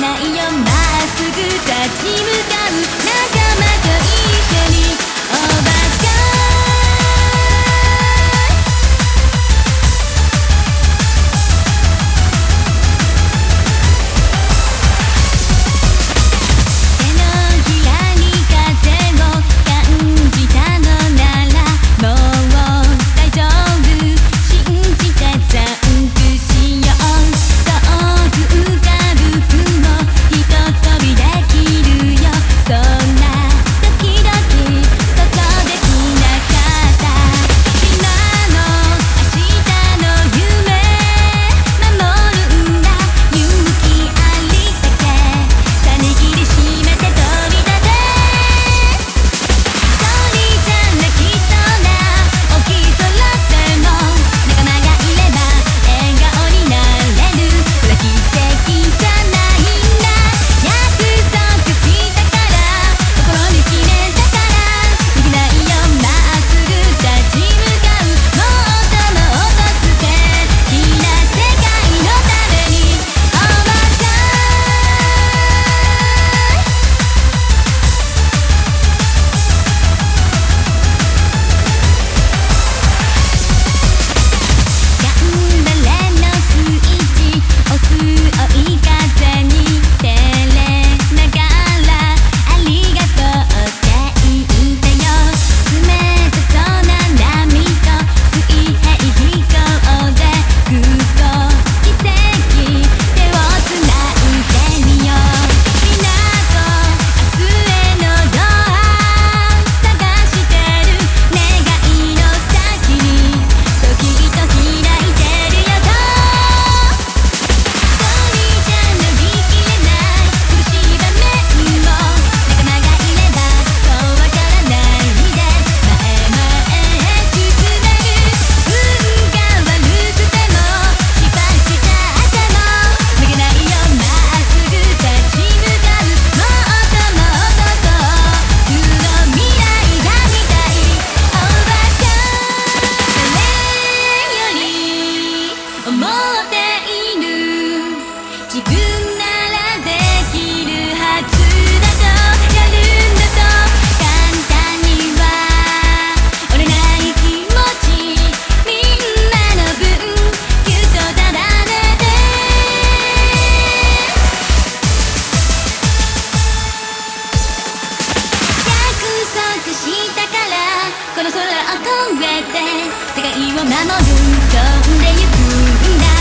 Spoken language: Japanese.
ないよまっすぐ立ち向かう越えて世界を守る飛んでゆくんだ